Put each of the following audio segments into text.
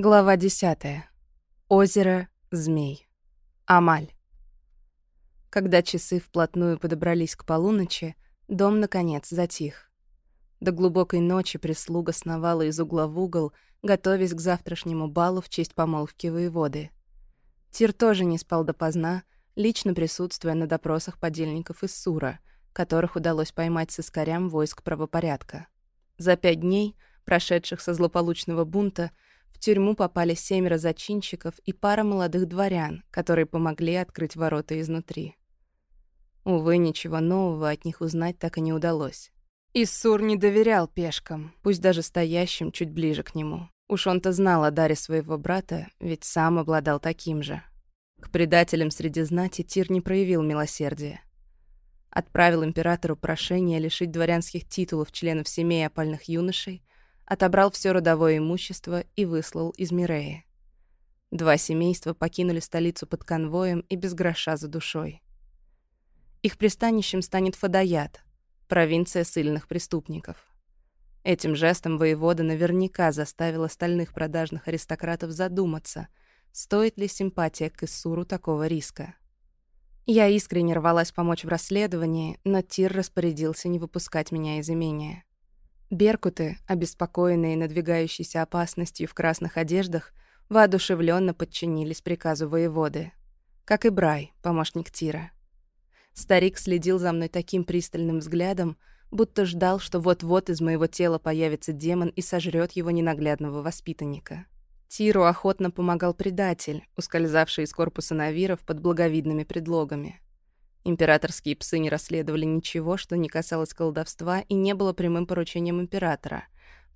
Глава 10. Озеро Змей. Амаль. Когда часы вплотную подобрались к полуночи, дом, наконец, затих. До глубокой ночи прислуга сновала из угла в угол, готовясь к завтрашнему балу в честь помолвки воеводы. Тир тоже не спал допоздна, лично присутствуя на допросах подельников из Сура, которых удалось поймать с искорям войск правопорядка. За пять дней, прошедших со злополучного бунта, в тюрьму попали семеро зачинщиков и пара молодых дворян, которые помогли открыть ворота изнутри. Увы, ничего нового от них узнать так и не удалось. Иссур не доверял пешкам, пусть даже стоящим чуть ближе к нему. Уж он-то знал о даре своего брата, ведь сам обладал таким же. К предателям среди знати Тир не проявил милосердия. Отправил императору прошение лишить дворянских титулов членов семей опальных юношей, отобрал все родовое имущество и выслал из Миреи. Два семейства покинули столицу под конвоем и без гроша за душой. Их пристанищем станет Фадаят, провинция сильных преступников. Этим жестом воевода наверняка заставил остальных продажных аристократов задуматься, стоит ли симпатия к Иссуру такого риска. Я искренне рвалась помочь в расследовании, но Тир распорядился не выпускать меня из имения. Беркуты, обеспокоенные надвигающейся опасностью в красных одеждах, воодушевленно подчинились приказу воеводы. Как и Брай, помощник Тира. Старик следил за мной таким пристальным взглядом, будто ждал, что вот-вот из моего тела появится демон и сожрет его ненаглядного воспитанника. Тиру охотно помогал предатель, ускользавший из корпуса Навиров под благовидными предлогами. Императорские псы не расследовали ничего, что не касалось колдовства и не было прямым поручением императора.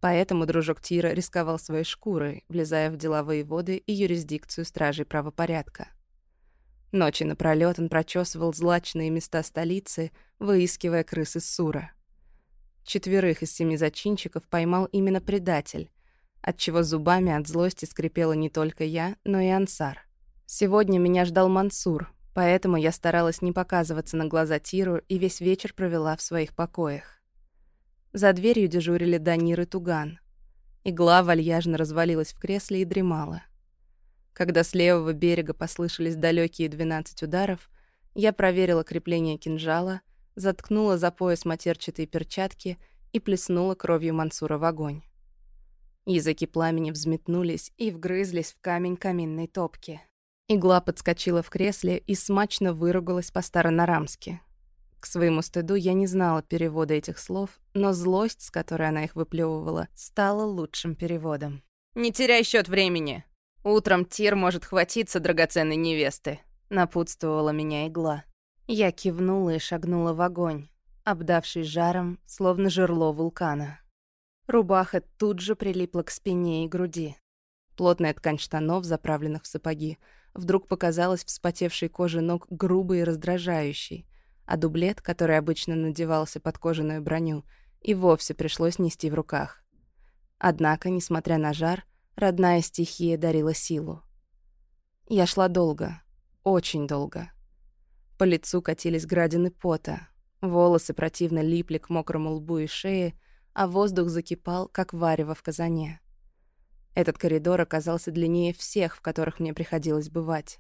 Поэтому дружок Тира рисковал своей шкурой, влезая в дела воеводы и юрисдикцию стражей правопорядка. Ночи напролёт он прочесывал злачные места столицы, выискивая крыс из Сура. Четверых из семи зачинщиков поймал именно предатель, отчего зубами от злости скрипела не только я, но и Ансар. Сегодня меня ждал Мансур, Поэтому я старалась не показываться на глаза Тиру и весь вечер провела в своих покоях. За дверью дежурили Данир и Туган. Игла вальяжно развалилась в кресле и дремала. Когда с левого берега послышались далекие двенадцать ударов, я проверила крепление кинжала, заткнула за пояс матерчатые перчатки и плеснула кровью Мансура в огонь. Языки пламени взметнулись и вгрызлись в камень каминной топки. Игла подскочила в кресле и смачно выругалась по-старонарамски. К своему стыду я не знала перевода этих слов, но злость, с которой она их выплевывала, стала лучшим переводом. «Не теряй счет времени! Утром Тир может хватиться драгоценной невесты», — напутствовала меня игла. Я кивнула и шагнула в огонь, обдавший жаром, словно жерло вулкана. Рубаха тут же прилипла к спине и груди. Плотная ткань штанов, заправленных в сапоги, вдруг показалась вспотевшей коже ног грубой и раздражающей, а дублет, который обычно надевался под кожаную броню, и вовсе пришлось нести в руках. Однако, несмотря на жар, родная стихия дарила силу. Я шла долго, очень долго. По лицу катились градины пота, волосы противно липли к мокрому лбу и шее, а воздух закипал, как варево в казане. Этот коридор оказался длиннее всех, в которых мне приходилось бывать.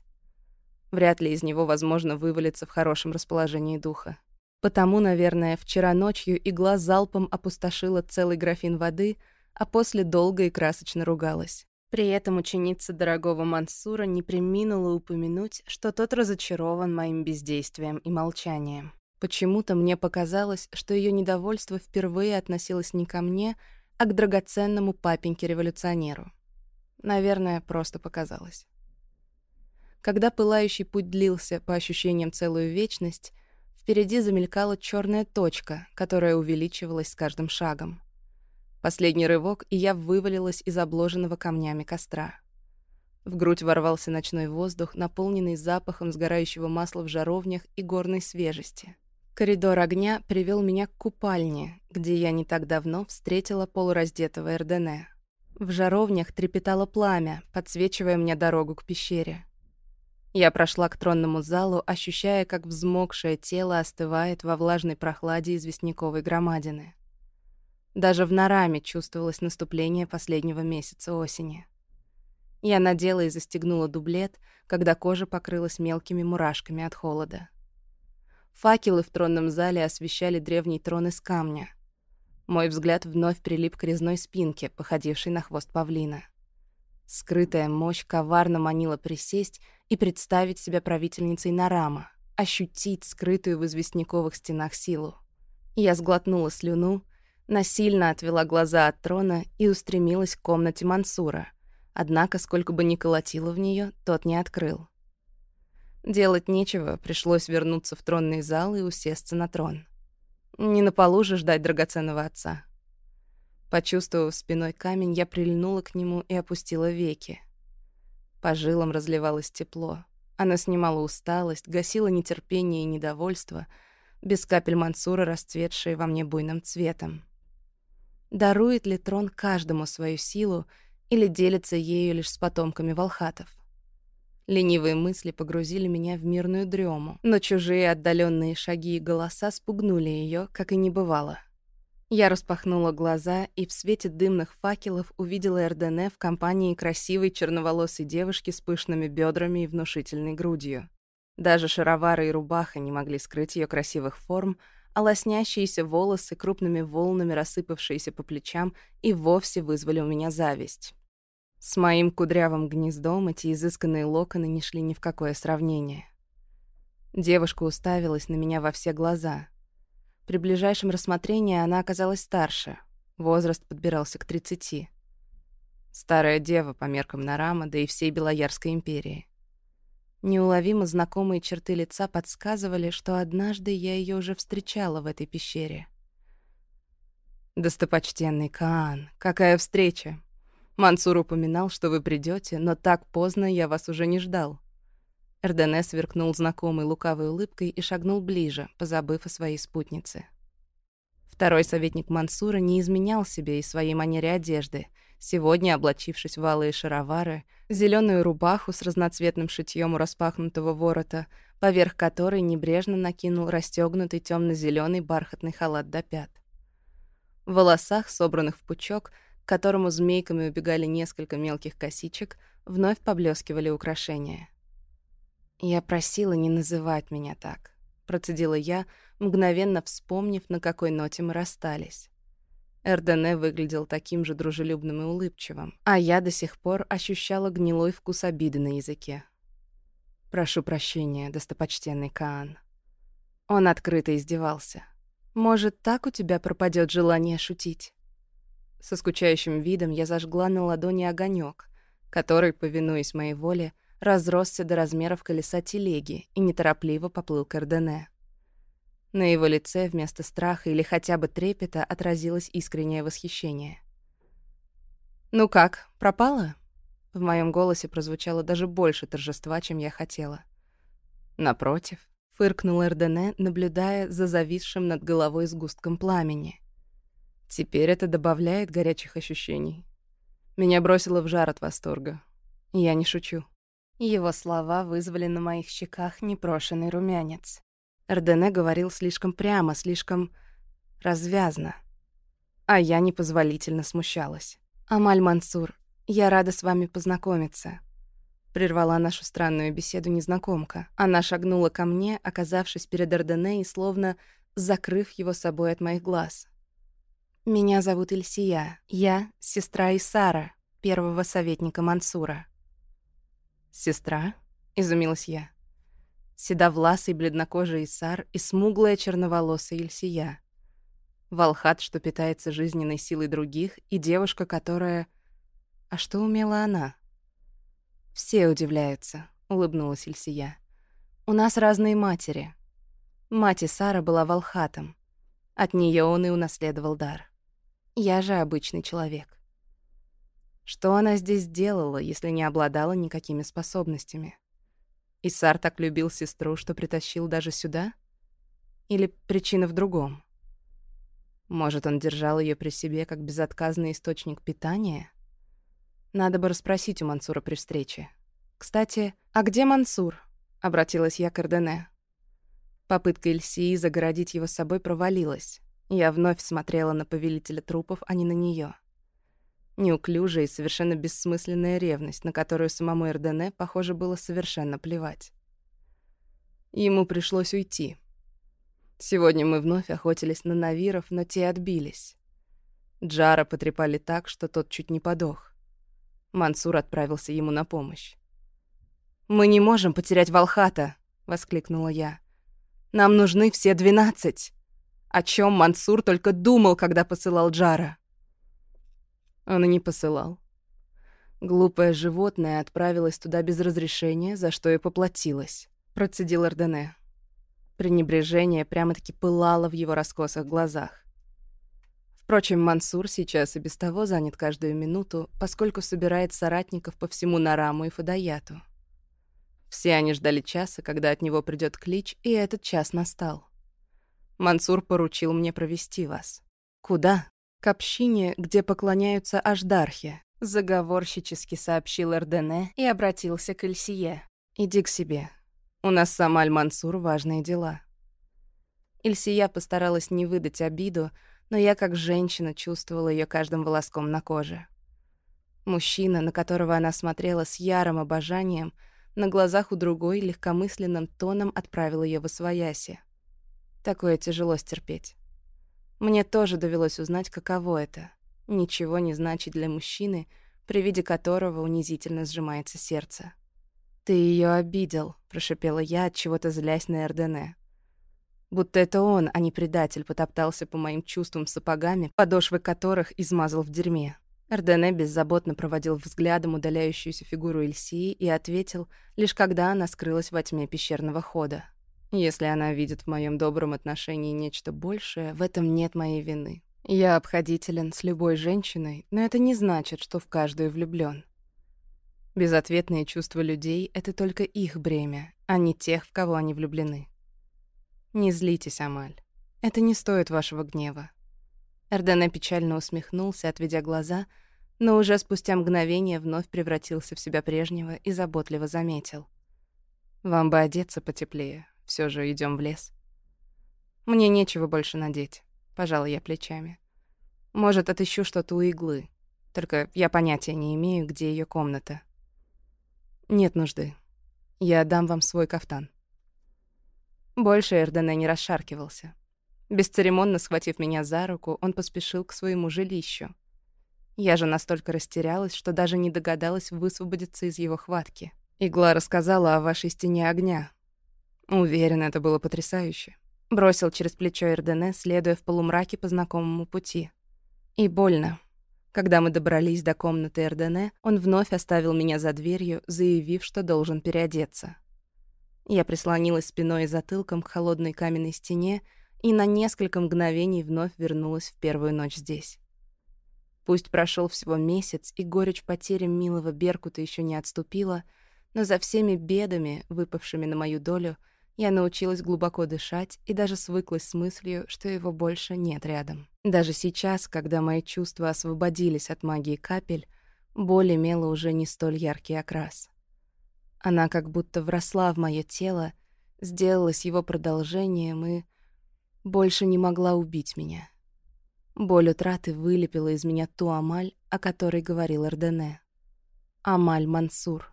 Вряд ли из него возможно вывалиться в хорошем расположении духа. Потому, наверное, вчера ночью игла залпом опустошила целый графин воды, а после долго и красочно ругалась. При этом ученица дорогого Мансура не приминула упомянуть, что тот разочарован моим бездействием и молчанием. Почему-то мне показалось, что ее недовольство впервые относилось не ко мне, а к драгоценному папеньке-революционеру. Наверное, просто показалось. Когда пылающий путь длился, по ощущениям, целую вечность, впереди замелькала черная точка, которая увеличивалась с каждым шагом. Последний рывок, и я вывалилась из обложенного камнями костра. В грудь ворвался ночной воздух, наполненный запахом сгорающего масла в жаровнях и горной свежести. Коридор огня привел меня к купальне, где я не так давно встретила полураздетого Эрдене. В жаровнях трепетало пламя, подсвечивая мне дорогу к пещере. Я прошла к тронному залу, ощущая, как взмокшее тело остывает во влажной прохладе известняковой громадины. Даже в Нараме чувствовалось наступление последнего месяца осени. Я надела и застегнула дублет, когда кожа покрылась мелкими мурашками от холода. Факелы в тронном зале освещали древний трон из камня. Мой взгляд вновь прилип к резной спинке, походившей на хвост павлина. Скрытая мощь коварно манила присесть и представить себя правительницей Нарама, ощутить скрытую в известняковых стенах силу. Я сглотнула слюну, насильно отвела глаза от трона и устремилась к комнате Мансура. Однако, сколько бы ни колотило в нее, тот не открыл. Делать нечего, пришлось вернуться в тронный зал и усесться на трон. Не на полу же ждать драгоценного отца. Почувствовав спиной камень, я прильнула к нему и опустила веки. По жилам разливалось тепло. Она снимала усталость, гасила нетерпение и недовольство, без капель Мансура, расцветшие во мне буйным цветом. Дарует ли трон каждому свою силу или делится ею лишь с потомками волхатов? Ленивые мысли погрузили меня в мирную дрему, но чужие отдаленные шаги и голоса спугнули ее, как и не бывало. Я распахнула глаза и в свете дымных факелов увидела Эрдене в компании красивой черноволосой девушки с пышными бедрами и внушительной грудью. Даже шаровары и рубаха не могли скрыть ее красивых форм, а лоснящиеся волосы, крупными волнами рассыпавшиеся по плечам, и вовсе вызвали у меня зависть. С моим кудрявым гнездом эти изысканные локоны не шли ни в какое сравнение. Девушка уставилась на меня во все глаза. При ближайшем рассмотрении она оказалась старше. Возраст подбирался к тридцати. Старая дева по меркам Нарама, да и всей Белоярской империи. Неуловимо знакомые черты лица подсказывали, что однажды я ее уже встречала в этой пещере. «Достопочтенный Каан, какая встреча!» Мансур упоминал, что вы придете, но так поздно я вас уже не ждал. Эрдене сверкнул знакомой лукавой улыбкой и шагнул ближе, позабыв о своей спутнице. Второй советник Мансура не изменял себе и своей манере одежды, сегодня облачившись в алые шаровары, зеленую рубаху с разноцветным шитьем у распахнутого ворота, поверх которой небрежно накинул расстегнутый темно зеленый бархатный халат до пят. В волосах, собранных в пучок, к которому змейками убегали несколько мелких косичек, вновь поблескивали украшения. «Я просила не называть меня так», — процедила я, мгновенно вспомнив, на какой ноте мы расстались. Эрдене выглядел таким же дружелюбным и улыбчивым, а я до сих пор ощущала гнилой вкус обиды на языке. «Прошу прощения, достопочтенный Каан». Он открыто издевался. «Может, так у тебя пропадет желание шутить?» Со скучающим видом я зажгла на ладони огонек, который, повинуясь моей воле, разросся до размеров колеса телеги и неторопливо поплыл к Эрдене. На его лице вместо страха или хотя бы трепета отразилось искреннее восхищение. «Ну как, пропала?» В моем голосе прозвучало даже больше торжества, чем я хотела. «Напротив», — фыркнул Эрдене, наблюдая за зависшим над головой сгустком пламени. Теперь это добавляет горячих ощущений. Меня бросило в жар от восторга. Я не шучу. Его слова вызвали на моих щеках непрошенный румянец. Эрдене говорил слишком прямо, слишком развязно. А я непозволительно смущалась. «Амаль Мансур, я рада с вами познакомиться», — прервала нашу странную беседу незнакомка. Она шагнула ко мне, оказавшись перед Эрдене и словно закрыв его собой от моих глаз. «Меня зовут Ильсия. Я — сестра Исара, первого советника Мансура». «Сестра?» — изумилась я. Седовласый бледнокожий Исар и смуглая черноволосая Ильсия. Волхат, что питается жизненной силой других, и девушка, которая... А что умела она? «Все удивляются», — улыбнулась Ильсия. «У нас разные матери. Мать Исара была волхатом. От нее он и унаследовал дар. Я же обычный человек. Что она здесь делала, если не обладала никакими способностями? Исар так любил сестру, что притащил даже сюда? Или причина в другом? Может, он держал ее при себе как безотказный источник питания? Надо бы расспросить у Мансура при встрече. «Кстати, а где Мансур?» — обратилась я к Эрдене. Попытка Эльсии загородить его с собой провалилась. Я вновь смотрела на повелителя трупов, а не на нее. Неуклюжая и совершенно бессмысленная ревность, на которую самому Эрдене, похоже, было совершенно плевать. Ему пришлось уйти. Сегодня мы вновь охотились на навиров, но те отбились. Джара потрепали так, что тот чуть не подох. Мансур отправился ему на помощь. «Мы не можем потерять Волхата!» — воскликнула я. «Нам нужны все двенадцать!» О чем Мансур только думал, когда посылал Джара. Он и не посылал. Глупое животное отправилось туда без разрешения, за что и поплатилось. Процедил Эрдене. Пренебрежение прямо-таки пылало в его раскосых глазах. Впрочем, Мансур сейчас и без того занят каждую минуту, поскольку собирает соратников по всему Нараму и Фадаяту. Все они ждали часа, когда от него придет клич, и этот час настал. Мансур поручил мне провести вас. Куда? К общине, где поклоняются Аждархе, заговорщически сообщил Эрдене и обратился к Ильсие. Иди к себе. У нас с Амаль-Мансур важные дела. Ильсия постаралась не выдать обиду, но я как женщина чувствовала ее каждым волоском на коже. Мужчина, на которого она смотрела с ярым обожанием, на глазах у другой легкомысленным тоном отправил ее в освояси. Такое тяжело стерпеть. Мне тоже довелось узнать, каково это. Ничего не значит для мужчины, при виде которого унизительно сжимается сердце. «Ты ее обидел», — прошипела я, от чего-то злясь на Эрдене. Будто это он, а не предатель, потоптался по моим чувствам сапогами, подошвы которых измазал в дерьме. Эрдене беззаботно проводил взглядом удаляющуюся фигуру Эльсии и ответил, лишь когда она скрылась во тьме пещерного хода. Если она видит в моем добром отношении нечто большее, в этом нет моей вины. Я обходителен с любой женщиной, но это не значит, что в каждую влюблён. Безответные чувства людей — это только их бремя, а не тех, в кого они влюблены. Не злитесь, Амаль. Это не стоит вашего гнева. Эрдене печально усмехнулся, отведя глаза, но уже спустя мгновение вновь превратился в себя прежнего и заботливо заметил. «Вам бы одеться потеплее, все же идем в лес. Мне нечего больше надеть. Пожалуй, я плечами. Может, отыщу что-то у иглы. Только я понятия не имею, где ее комната. Нет нужды. Я дам вам свой кафтан. Больше Эрдене не расшаркивался. Бесцеремонно схватив меня за руку, он поспешил к своему жилищу. Я же настолько растерялась, что даже не догадалась высвободиться из его хватки. Игла рассказала о вашей стене огня, Уверен, это было потрясающе. Бросил через плечо Эрдене, следуя в полумраке по знакомому пути. И больно. Когда мы добрались до комнаты Эрдене, он вновь оставил меня за дверью, заявив, что должен переодеться. Я прислонилась спиной и затылком к холодной каменной стене и на несколько мгновений вновь вернулась в первую ночь здесь. Пусть прошел всего месяц, и горечь потери милого Беркута еще не отступила, но за всеми бедами, выпавшими на мою долю, — я научилась глубоко дышать и даже свыклась с мыслью, что его больше нет рядом. Даже сейчас, когда мои чувства освободились от магии капель, боль имела уже не столь яркий окрас. Она как будто вросла в мое тело, сделалась его продолжением и больше не могла убить меня. Боль утраты вылепила из меня ту Амаль, о которой говорил Эрдене. Амаль Мансур.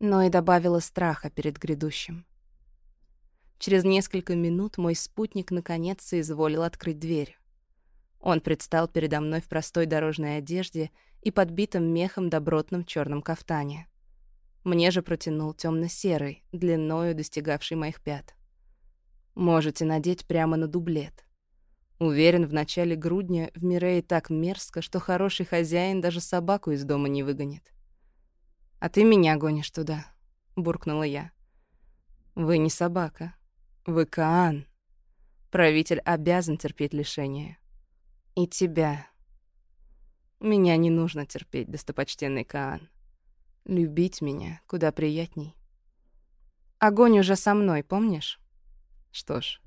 Но и добавила страха перед грядущим. Через несколько минут мой спутник наконец соизволил открыть дверь. Он предстал передо мной в простой дорожной одежде и подбитом мехом добротном черном кафтане. Мне же протянул темно серый длиною достигавший моих пят. Можете надеть прямо на дублет. Уверен, в начале грудня в Мирее так мерзко, что хороший хозяин даже собаку из дома не выгонит. «А ты меня гонишь туда», — буркнула я. «Вы не собака», вы Каан. Правитель обязан терпеть лишения. И тебя. Меня не нужно терпеть, достопочтенный Каан. Любить меня куда приятней. Огонь уже со мной, помнишь? Что ж,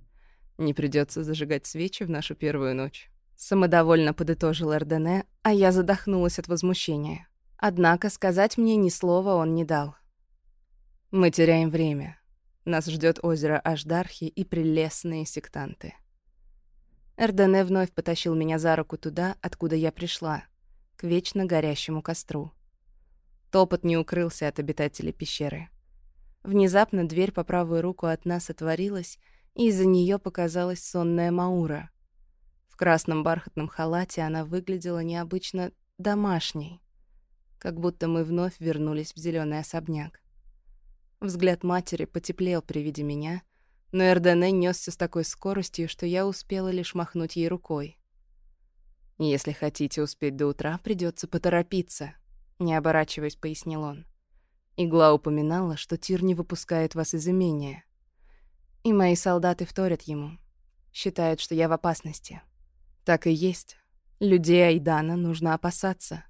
не придется зажигать свечи в нашу первую ночь. Самодовольно подытожил Эрдене, а я задохнулась от возмущения. Однако сказать мне ни слова он не дал. Мы теряем время. Нас ждет озеро Аждархи и прелестные сектанты. Эрдене вновь потащил меня за руку туда, откуда я пришла, к вечно горящему костру. Топот не укрылся от обитателей пещеры. Внезапно дверь по правую руку от нас отворилась, и из-за нее показалась сонная Маура. В красном бархатном халате она выглядела необычно домашней, как будто мы вновь вернулись в зеленый особняк. Взгляд матери потеплел при виде меня, но Эрдене несся с такой скоростью, что я успела лишь махнуть ей рукой. «Если хотите успеть до утра, придется поторопиться», — не оборачиваясь, пояснил он. Игла упоминала, что Тир не выпускает вас из имения. И мои солдаты вторят ему. Считают, что я в опасности. Так и есть. Людей Айдана нужно опасаться.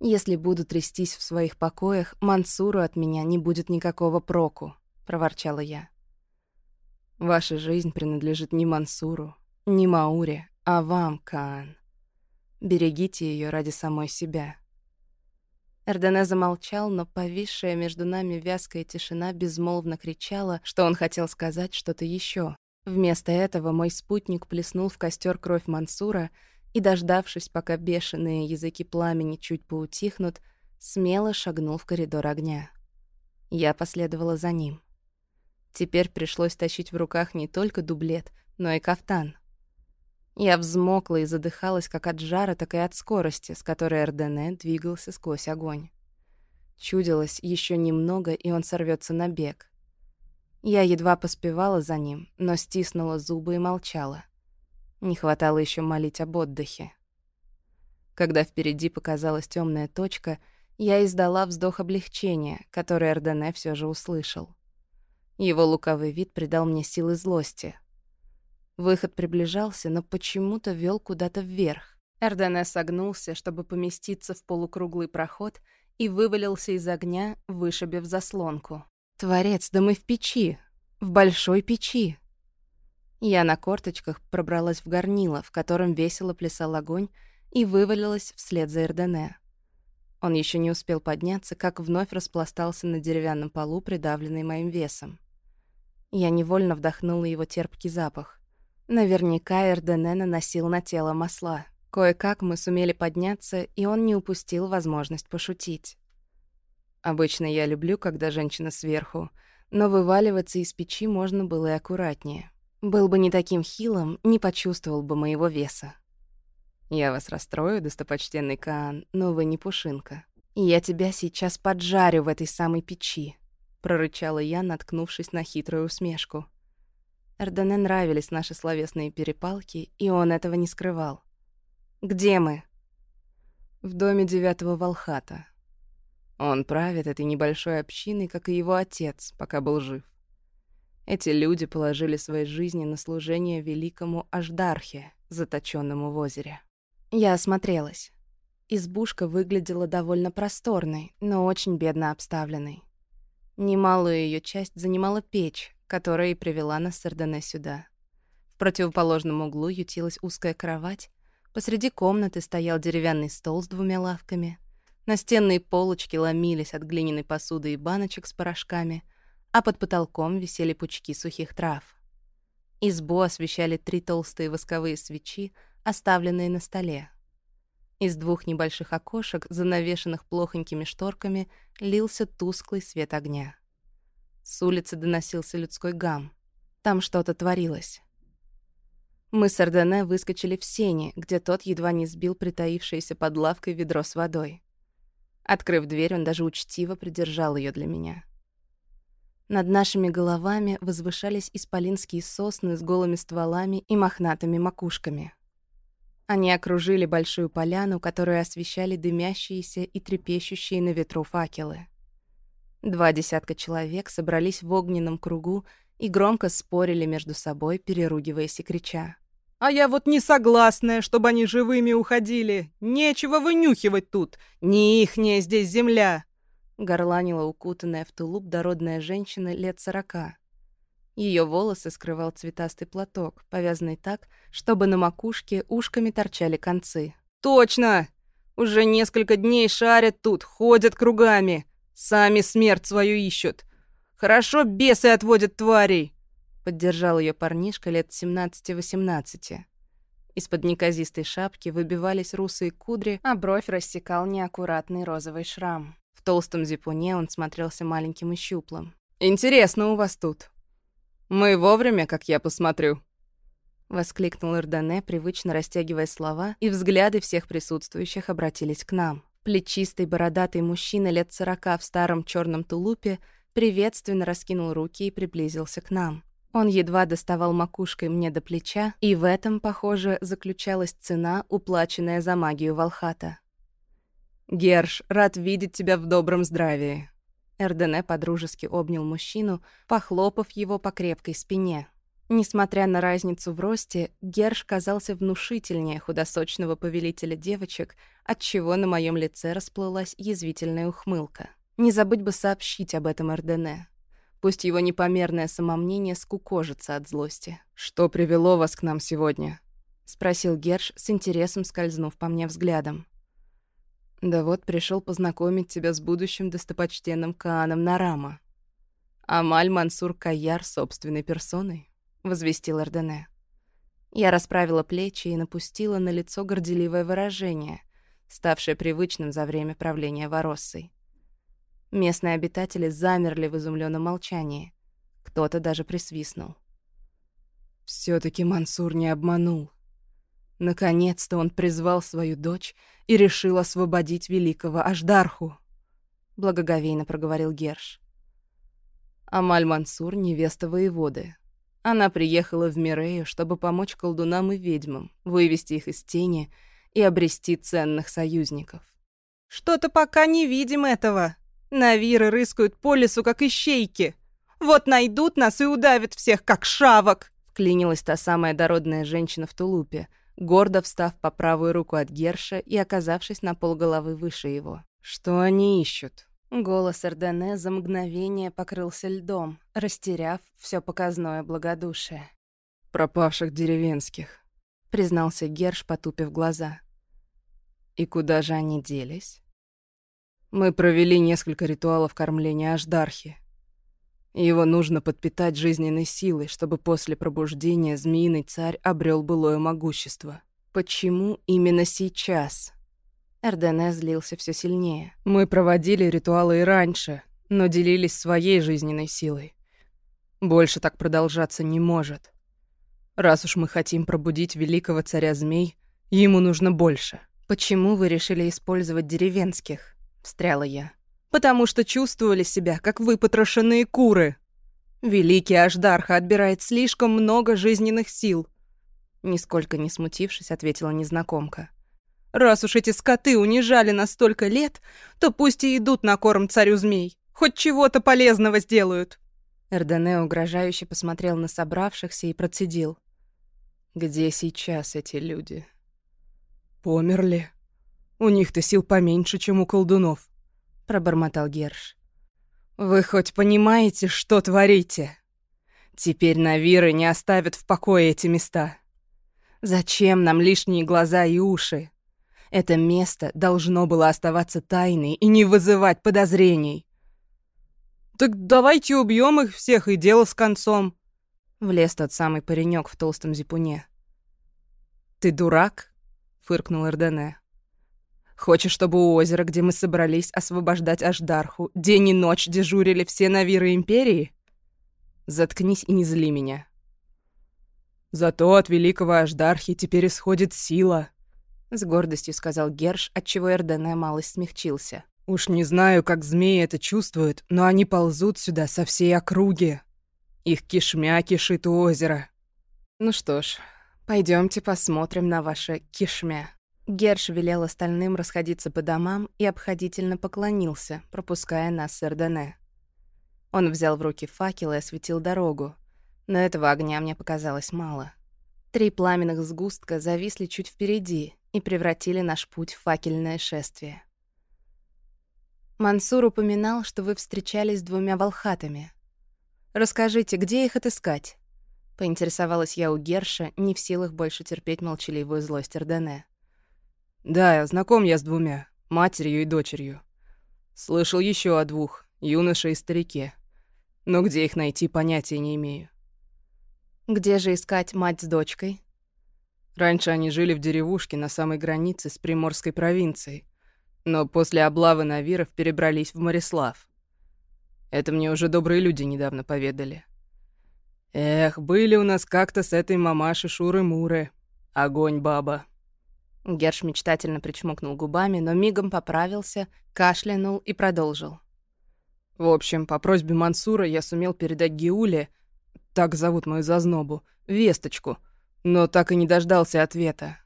Если буду трястись в своих покоях, Мансуру от меня не будет никакого проку, проворчала я. Ваша жизнь принадлежит не Мансуру, не Мауре, а вам, Каан. Берегите ее ради самой себя. Эрдене замолчал, но повисшая между нами вязкая тишина безмолвно кричала, что он хотел сказать что-то еще. Вместо этого мой спутник плеснул в костер кровь Мансура и, дождавшись, пока бешеные языки пламени чуть поутихнут, смело шагнул в коридор огня. Я последовала за ним. Теперь пришлось тащить в руках не только дублет, но и кафтан. Я взмокла и задыхалась как от жара, так и от скорости, с которой Эрдене двигался сквозь огонь. Чудилось еще немного, и он сорвется на бег. Я едва поспевала за ним, но стиснула зубы и молчала. Не хватало еще молить об отдыхе. Когда впереди показалась темная точка, я издала вздох облегчения, который Эрдене все же услышал. Его лукавый вид придал мне силы злости — Выход приближался, но почему-то вел куда-то вверх. Эрдене согнулся, чтобы поместиться в полукруглый проход, и вывалился из огня, вышибив заслонку. «Творец, да мы в печи! В большой печи!» Я на корточках пробралась в горнило, в котором весело плясал огонь, и вывалилась вслед за Эрдене. Он еще не успел подняться, как вновь распластался на деревянном полу, придавленный моим весом. Я невольно вдохнула его терпкий запах. Наверняка Эрдене наносил на тело масла. Кое-как мы сумели подняться, и он не упустил возможность пошутить. Обычно я люблю, когда женщина сверху, но вываливаться из печи можно было и аккуратнее. Был бы не таким хилым, не почувствовал бы моего веса. Я вас расстрою, достопочтенный Каан, но вы не пушинка. Я тебя сейчас поджарю в этой самой печи, прорычала я, наткнувшись на хитрую усмешку. Эрдене нравились наши словесные перепалки, и он этого не скрывал. «Где мы?» «В доме девятого Волхата. Он правит этой небольшой общиной, как и его отец, пока был жив. Эти люди положили свои жизни на служение великому Аждархе, заточенному в озере. Я осмотрелась. Избушка выглядела довольно просторной, но очень бедно обставленной. Немалую ее часть занимала печь, которая и привела нас с Эрдене сюда. В противоположном углу ютилась узкая кровать, посреди комнаты стоял деревянный стол с двумя лавками, настенные полочки ломились от глиняной посуды и баночек с порошками, а под потолком висели пучки сухих трав. Избу освещали три толстые восковые свечи, оставленные на столе. Из двух небольших окошек, занавешенных плохонькими шторками, лился тусклый свет огня. С улицы доносился людской гам. Там что-то творилось. Мы с Ордене выскочили в сени, где тот едва не сбил притаившееся под лавкой ведро с водой. Открыв дверь, он даже учтиво придержал ее для меня. Над нашими головами возвышались исполинские сосны с голыми стволами и мохнатыми макушками. Они окружили большую поляну, которую освещали дымящиеся и трепещущие на ветру факелы. Два десятка человек собрались в огненном кругу и громко спорили между собой, переругиваясь и крича. «А я вот не согласная, чтобы они живыми уходили. Нечего вынюхивать тут. Не ихняя здесь земля!» Горланила укутанная в тулуп дородная женщина лет сорока. Ее волосы скрывал цветастый платок, повязанный так, чтобы на макушке ушками торчали концы. «Точно! Уже несколько дней шарят тут, ходят кругами. Сами смерть свою ищут. Хорошо бесы отводят тварей. Поддержал ее парнишка лет 17-18. Из-под неказистой шапки выбивались русые кудри, а бровь рассекал неаккуратный розовый шрам. В толстом зипуне он смотрелся маленьким и щуплым. «Интересно у вас тут. Мы вовремя, как я посмотрю». Воскликнул Эрдане, привычно растягивая слова, и взгляды всех присутствующих обратились к нам. Плечистый бородатый мужчина лет сорока в старом черном тулупе приветственно раскинул руки и приблизился к нам. Он едва доставал макушкой мне до плеча, и в этом, похоже, заключалась цена, уплаченная за магию Волхата. «Герш, рад видеть тебя в добром здравии». Эрдене подружески обнял мужчину, похлопав его по крепкой спине. Несмотря на разницу в росте, Герш казался внушительнее худосочного повелителя девочек, отчего на моем лице расплылась язвительная ухмылка. Не забыть бы сообщить об этом Эрдене. Пусть его непомерное самомнение скукожится от злости. «Что привело вас к нам сегодня?» — спросил Герш, с интересом скользнув по мне взглядом. «Да вот пришел познакомить тебя с будущим достопочтенным Кааном Нарама. Амаль Мансур Каяр собственной персоной», — возвестил Эрдене. Я расправила плечи и напустила на лицо горделивое выражение, ставшее привычным за время правления Вороссой. Местные обитатели замерли в изумленном молчании. Кто-то даже присвистнул. все таки Мансур не обманул. Наконец-то он призвал свою дочь и решил освободить великого Аждарху. Благоговейно проговорил Герш. Амаль Мансур — невеста воеводы. Она приехала в Мирею, чтобы помочь колдунам и ведьмам, вывести их из тени и обрести ценных союзников. «Что-то пока не видим этого», Навиры рыскают по лесу, как ищейки. Вот найдут нас и удавят всех, как шавок!» Вклинилась та самая дородная женщина в тулупе, гордо встав по правую руку от Герша и оказавшись на полголовы выше его. «Что они ищут?» Голос Эрдене за мгновение покрылся льдом, растеряв все показное благодушие. «Пропавших деревенских», — признался Герш, потупив глаза. «И куда же они делись?» Мы провели несколько ритуалов кормления Аждархи. Его нужно подпитать жизненной силой, чтобы после пробуждения змеиный царь обрел былое могущество. Почему именно сейчас? Эрдене злился все сильнее. Мы проводили ритуалы и раньше, но делились своей жизненной силой. Больше так продолжаться не может. Раз уж мы хотим пробудить великого царя змей, ему нужно больше. Почему вы решили использовать деревенских? — встряла я. «Потому что чувствовали себя, как выпотрошенные куры. Великий Аждарха отбирает слишком много жизненных сил». Нисколько не смутившись, ответила незнакомка. «Раз уж эти скоты унижали нас столько лет, то пусть и идут на корм царю змей. Хоть чего-то полезного сделают». Эрдене угрожающе посмотрел на собравшихся и процедил. «Где сейчас эти люди?» «Померли», у них-то сил поменьше, чем у колдунов», — пробормотал Герш. «Вы хоть понимаете, что творите? Теперь Навиры не оставят в покое эти места. Зачем нам лишние глаза и уши? Это место должно было оставаться тайной и не вызывать подозрений». «Так давайте убьем их всех, и дело с концом», — влез тот самый паренек в толстом зипуне. «Ты дурак?» — фыркнул Эрдене. Хочешь, чтобы у озера, где мы собрались освобождать Аждарху, день и ночь дежурили все навиры Империи? Заткнись и не зли меня. Зато от великого Аждархи теперь исходит сила, — с гордостью сказал Герш, отчего Эрдене малость смягчился. «Уж не знаю, как змеи это чувствуют, но они ползут сюда со всей округи. Их кишмя кишит у озера». «Ну что ж, пойдемте посмотрим на ваше кишмя». Герш велел остальным расходиться по домам и обходительно поклонился, пропуская нас с Эрдене. Он взял в руки факел и осветил дорогу, но этого огня мне показалось мало. Три пламенных сгустка зависли чуть впереди и превратили наш путь в факельное шествие. Мансур упоминал, что вы встречались с двумя волхатами. Расскажите, где их отыскать? Поинтересовалась я у Герша, не в силах больше терпеть молчаливую злость Эрдене. «Да, знаком я с двумя, матерью и дочерью. Слышал еще о двух, юноше и старике. Но где их найти, понятия не имею». «Где же искать мать с дочкой?» Раньше они жили в деревушке на самой границе с Приморской провинцией, но после облавы Навиров перебрались в Морислав. Это мне уже добрые люди недавно поведали. Эх, были у нас как-то с этой мамашей Шуры-Муры. Огонь, баба. Герш мечтательно причмокнул губами, но мигом поправился, кашлянул и продолжил. В общем, по просьбе Мансура я сумел передать Геуле, так зовут мою зазнобу, весточку, но так и не дождался ответа.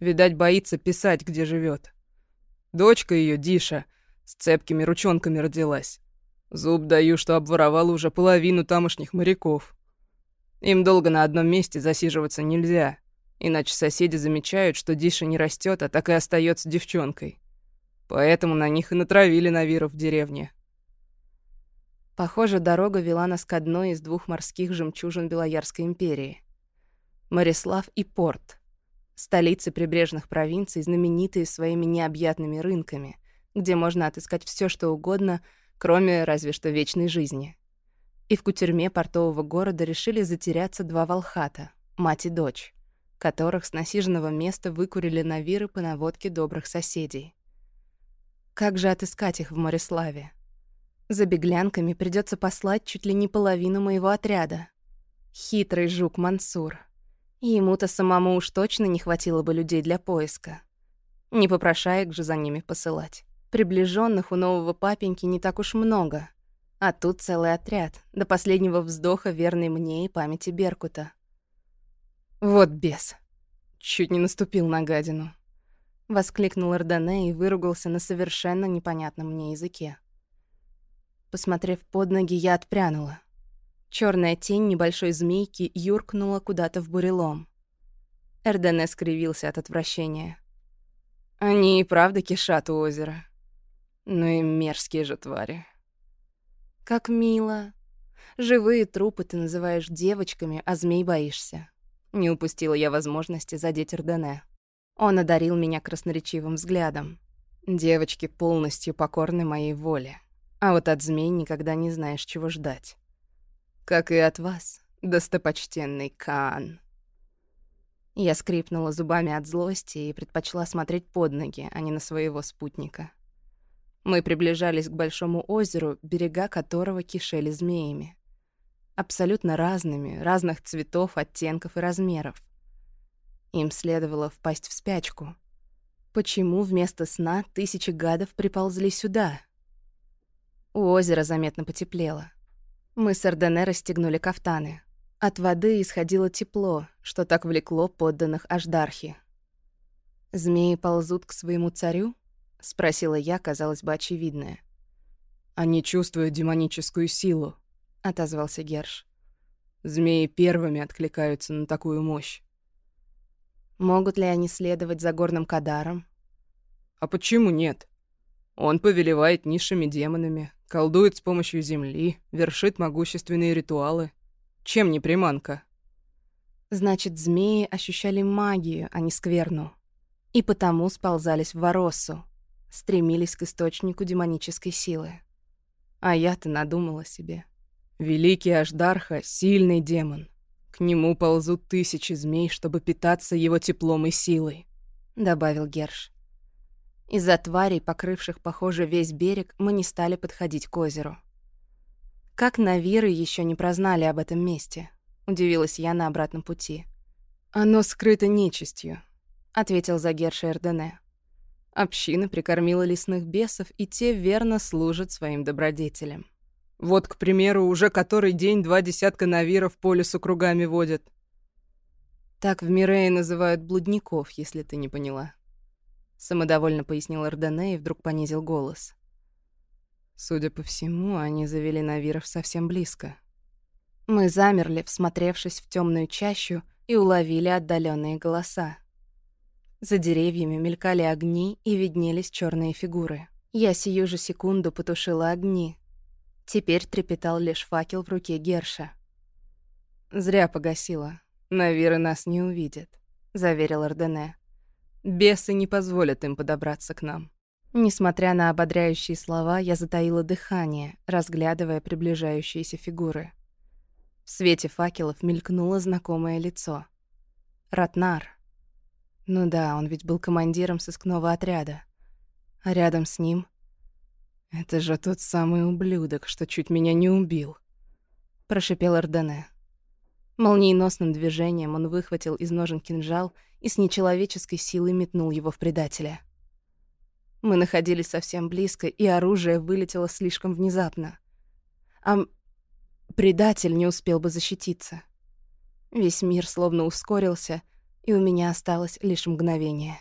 Видать, боится писать, где живет. Дочка ее, Диша, с цепкими ручонками родилась. Зуб даю, что обворовала уже половину тамошних моряков. Им долго на одном месте засиживаться нельзя, иначе соседи замечают, что Диша не растет, а так и остается девчонкой. Поэтому на них и натравили Навиров в деревне. Похоже, дорога вела нас к одной из двух морских жемчужин Белоярской империи. Морислав и Порт. Столицы прибрежных провинций, знаменитые своими необъятными рынками, где можно отыскать все, что угодно, кроме разве что вечной жизни. И в кутерьме портового города решили затеряться два волхата, мать и дочь, которых с насиженного места выкурили на виры по наводке добрых соседей. Как же отыскать их в Мориславе? За беглянками придется послать чуть ли не половину моего отряда. Хитрый жук Мансур. Ему-то самому уж точно не хватило бы людей для поиска. Не попрошаек же за ними посылать. Приближенных у нового папеньки не так уж много, а тут целый отряд, до последнего вздоха верный мне и памяти Беркута. Вот бес. Чуть не наступил на гадину. Воскликнул Эрдане и выругался на совершенно непонятном мне языке. Посмотрев под ноги, я отпрянула. Черная тень небольшой змейки юркнула куда-то в бурелом. Эрдене скривился от отвращения. Они и правда кишат у озера. Ну и мерзкие же твари. Как мило. Живые трупы ты называешь девочками, а змей боишься. Не упустила я возможности задеть Эрдене. Он одарил меня красноречивым взглядом. Девочки полностью покорны моей воле. А вот от змей никогда не знаешь, чего ждать. Как и от вас, достопочтенный Каан. Я скрипнула зубами от злости и предпочла смотреть под ноги, а не на своего спутника. Мы приближались к большому озеру, берега которого кишели змеями. Абсолютно разными, разных цветов, оттенков и размеров. Им следовало впасть в спячку. Почему вместо сна тысячи гадов приползли сюда? У озера заметно потеплело. Мы с Ордене расстегнули кафтаны. От воды исходило тепло, что так влекло подданных Аждархи. «Змеи ползут к своему царю?» — спросила я, казалось бы, очевидное. «Они чувствуют демоническую силу», — отозвался Герш. «Змеи первыми откликаются на такую мощь». «Могут ли они следовать за горным Кадаром?» «А почему нет? Он повелевает низшими демонами, колдует с помощью земли, вершит могущественные ритуалы. Чем не приманка?» «Значит, змеи ощущали магию, а не скверну, и потому сползались в Вороссу, стремились к источнику демонической силы. А я-то надумала себе. Великий Аждарха — сильный демон. К нему ползут тысячи змей, чтобы питаться его теплом и силой», — добавил Герш. Из-за тварей, покрывших, похоже, весь берег, мы не стали подходить к озеру. Как Навиры еще не прознали об этом месте? Удивилась я на обратном пути. «Оно скрыто нечистью», — ответил за Герша Эрдене. Община прикормила лесных бесов, и те верно служат своим добродетелям. Вот, к примеру, уже который день два десятка навиров по лесу кругами водят. Так в Мирее называют блудников, если ты не поняла. Самодовольно пояснил Эрдене и вдруг понизил голос. Судя по всему, они завели навиров совсем близко. Мы замерли, всмотревшись в темную чащу, и уловили отдаленные голоса. За деревьями мелькали огни и виднелись черные фигуры. Я сию же секунду потушила огни. Теперь трепетал лишь факел в руке Герша. «Зря погасила. Навиры нас не увидят», — заверил Ордене. «Бесы не позволят им подобраться к нам». Несмотря на ободряющие слова, я затаила дыхание, разглядывая приближающиеся фигуры. В свете факелов мелькнуло знакомое лицо. Ратнар — Ну да, он ведь был командиром сыскного отряда. А рядом с ним... «Это же тот самый ублюдок, что чуть меня не убил», — прошипел Ордене. Молниеносным движением он выхватил из ножен кинжал и с нечеловеческой силой метнул его в предателя. Мы находились совсем близко, и оружие вылетело слишком внезапно. А предатель не успел бы защититься. Весь мир словно ускорился, и у меня осталось лишь мгновение.